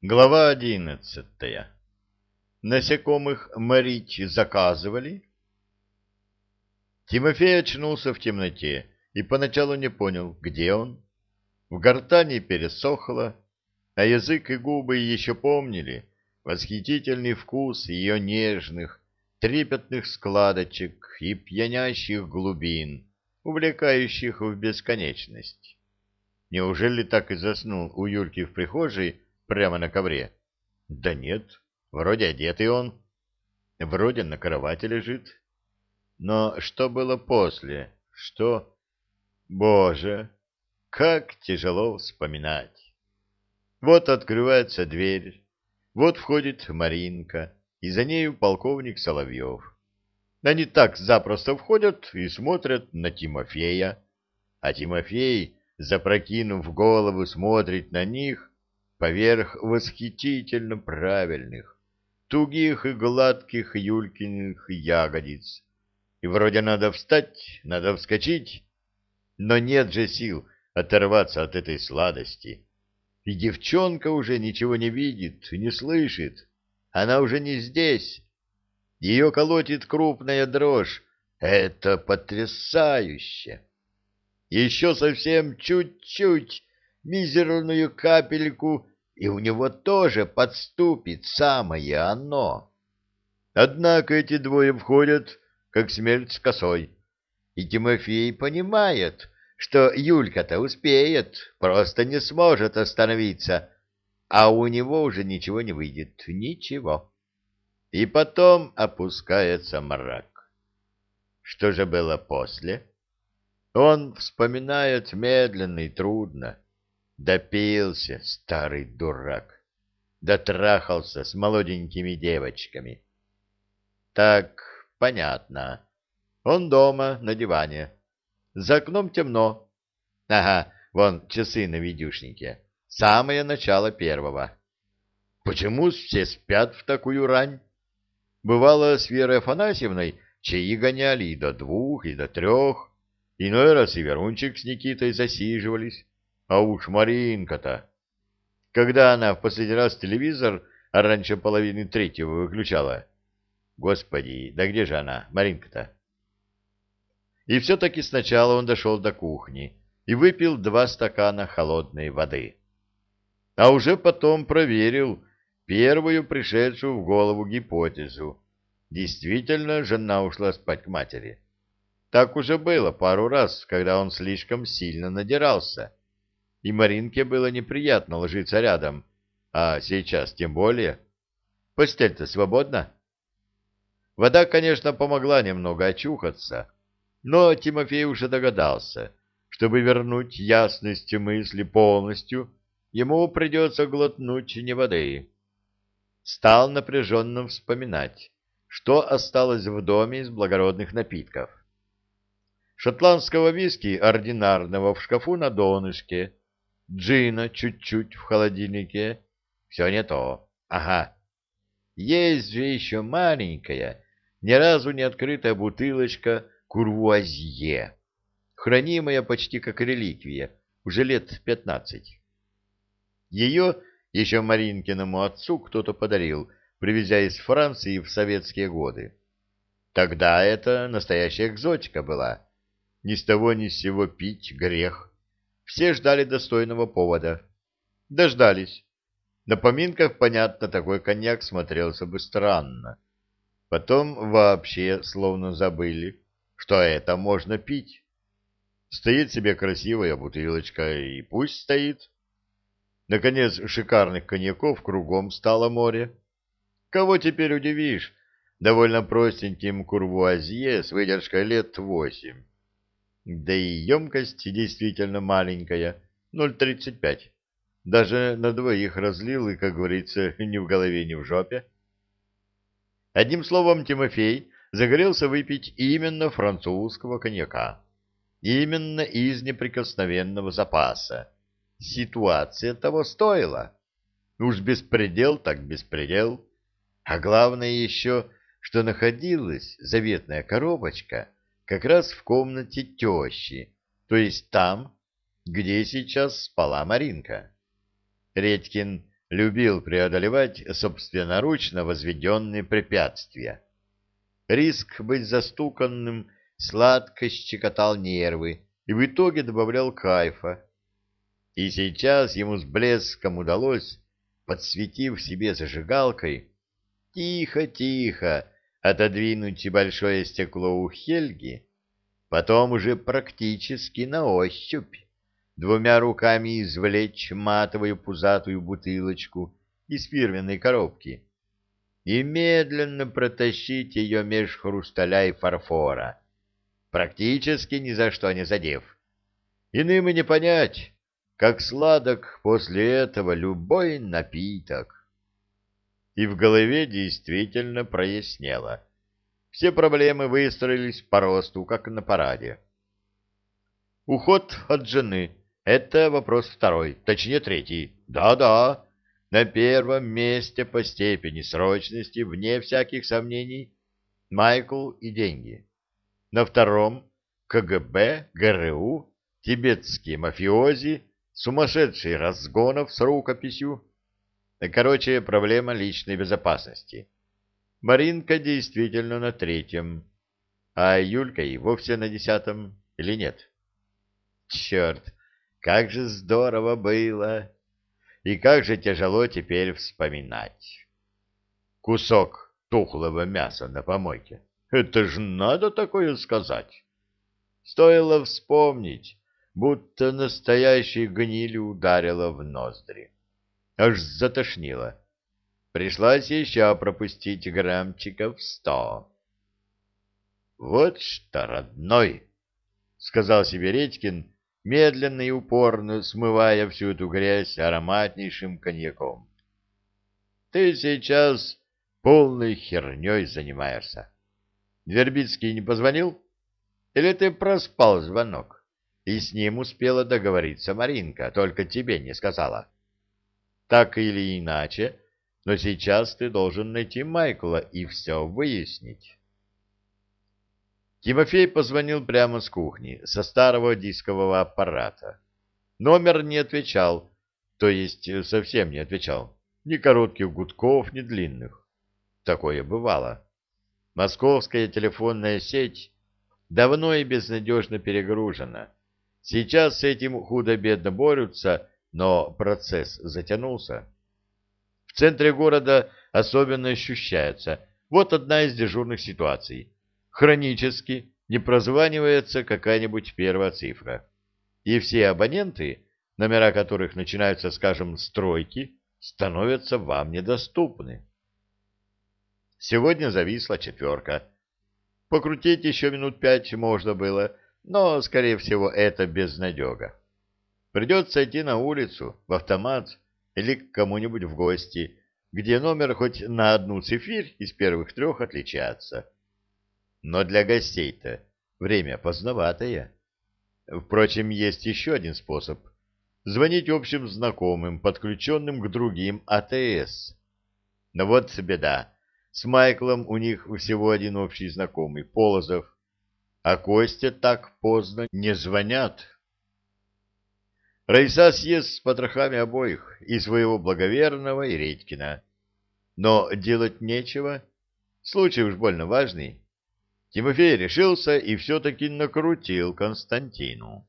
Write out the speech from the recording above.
Глава одиннадцатая. Насекомых морить заказывали? Тимофей очнулся в темноте и поначалу не понял, где он. В гортани пересохло, а язык и губы еще помнили восхитительный вкус ее нежных, трепетных складочек и пьянящих глубин, увлекающих в бесконечность. Неужели так и заснул у Юльки в прихожей, Прямо на ковре? Да нет, вроде одетый он. Вроде на кровати лежит. Но что было после? Что? Боже, как тяжело вспоминать. Вот открывается дверь, вот входит Маринка, и за нею полковник Соловьев. Они так запросто входят и смотрят на Тимофея, а Тимофей, запрокинув голову, смотрит на них, поверх восхитительно правильных, тугих и гладких Юлькиных ягодиц. И вроде надо встать, надо вскочить, но нет же сил оторваться от этой сладости. И девчонка уже ничего не видит, не слышит. Она уже не здесь. Ее колотит крупная дрожь. Это потрясающе! Еще совсем чуть-чуть, мизерную капельку, и у него тоже подступит самое оно. Однако эти двое входят, как смерть с косой, и Тимофей понимает, что Юлька-то успеет, просто не сможет остановиться, а у него уже ничего не выйдет, ничего. И потом опускается мрак. Что же было после? Он вспоминает медленно и трудно. Допился, старый дурак. Дотрахался с молоденькими девочками. Так, понятно. Он дома, на диване. За окном темно. Ага, вон часы на видюшнике. Самое начало первого. Почему все спят в такую рань? Бывало, с Верой Афанасьевной чаи гоняли и до двух, и до трех. Иной раз и Верунчик с Никитой засиживались. А уж Маринка-то! Когда она в последний раз телевизор а раньше половины третьего выключала? Господи, да где же она, Маринка-то? И все-таки сначала он дошел до кухни и выпил два стакана холодной воды. А уже потом проверил первую пришедшую в голову гипотезу. Действительно, жена ушла спать к матери. Так уже было пару раз, когда он слишком сильно надирался и Маринке было неприятно ложиться рядом, а сейчас тем более. Постель-то свободна. Вода, конечно, помогла немного очухаться, но Тимофей уже догадался, чтобы вернуть ясность мысли полностью, ему придется глотнуть не воды. Стал напряженно вспоминать, что осталось в доме из благородных напитков. Шотландского виски ординарного в шкафу на донышке, джина чуть-чуть в холодильнике. Все не то. Ага. Есть же еще маленькая, ни разу не открытая бутылочка курвуазье, хранимая почти как реликвия, уже лет пятнадцать. Ее еще Маринкиному отцу кто-то подарил, привезя из Франции в советские годы. Тогда это настоящая экзотика была. Ни с того ни с сего пить грех. Все ждали достойного повода. Дождались. На поминках, понятно, такой коньяк смотрелся бы странно. Потом вообще словно забыли, что это можно пить. Стоит себе красивая бутылочка, и пусть стоит. Наконец, шикарных коньяков кругом стало море. Кого теперь удивишь довольно простеньким курвуазье с выдержкой лет восемь? Да и емкость действительно маленькая, 0,35. Даже на двоих разлил и, как говорится, ни в голове, ни в жопе. Одним словом, Тимофей загорелся выпить именно французского коньяка. Именно из неприкосновенного запаса. Ситуация того стоила. Уж беспредел так беспредел. А главное еще, что находилась заветная коробочка — как раз в комнате тещи, то есть там, где сейчас спала Маринка. Редькин любил преодолевать собственноручно возведенные препятствия. Риск быть застуканным сладко щекотал нервы и в итоге добавлял кайфа. И сейчас ему с блеском удалось, подсветив себе зажигалкой, тихо-тихо отодвинуть большое стекло у Хельги, потом уже практически на ощупь двумя руками извлечь матовую пузатую бутылочку из фирменной коробки и медленно протащить ее меж хрусталя и фарфора, практически ни за что не задев. Иным и не понять, как сладок после этого любой напиток. И в голове действительно прояснело. Все проблемы выстроились по росту, как на параде. Уход от жены — это вопрос второй, точнее третий. Да-да, на первом месте по степени срочности, вне всяких сомнений, Майкл и деньги. На втором — КГБ, ГРУ, тибетские мафиози, сумасшедший разгонов с рукописью. Короче, проблема личной безопасности. Маринка действительно на третьем, а Юлька и вовсе на десятом или нет? Черт, как же здорово было! И как же тяжело теперь вспоминать. Кусок тухлого мяса на помойке. Это ж надо такое сказать. Стоило вспомнить, будто настоящей гнилью ударило в ноздри. Аж затошнило. Пришлось еще пропустить граммчиков сто. «Вот что, родной!» — сказал себе Редькин, медленно и упорно смывая всю эту грязь ароматнейшим коньяком. «Ты сейчас полной херней занимаешься. Вербицкий не позвонил? Или ты проспал звонок, и с ним успела договориться Маринка, только тебе не сказала? Так или иначе, но сейчас ты должен найти Майкла и все выяснить». Тимофей позвонил прямо с кухни, со старого дискового аппарата. Номер не отвечал, то есть совсем не отвечал. Ни коротких гудков, ни длинных. Такое бывало. Московская телефонная сеть давно и безнадежно перегружена. Сейчас с этим худо-бедно борются, но процесс затянулся. В центре города особенно ощущается. Вот одна из дежурных ситуаций хронически не прозванивается какая-нибудь первая цифра. И все абоненты, номера которых начинаются, скажем, с тройки, становятся вам недоступны. Сегодня зависла четверка. Покрутить еще минут пять можно было, но, скорее всего, это безнадега. Придется идти на улицу, в автомат или к кому-нибудь в гости, где номер хоть на одну цифирь из первых трех отличается. Но для гостей-то время поздноватое. Впрочем, есть еще один способ. Звонить общим знакомым, подключенным к другим АТС. Но вот беда. С Майклом у них всего один общий знакомый, Полозов. А Костя так поздно не звонят. Раиса съест с потрохами обоих, и своего благоверного, и Редькина. Но делать нечего. Случай уж больно важный. Тимофей решился и все-таки накрутил Константину.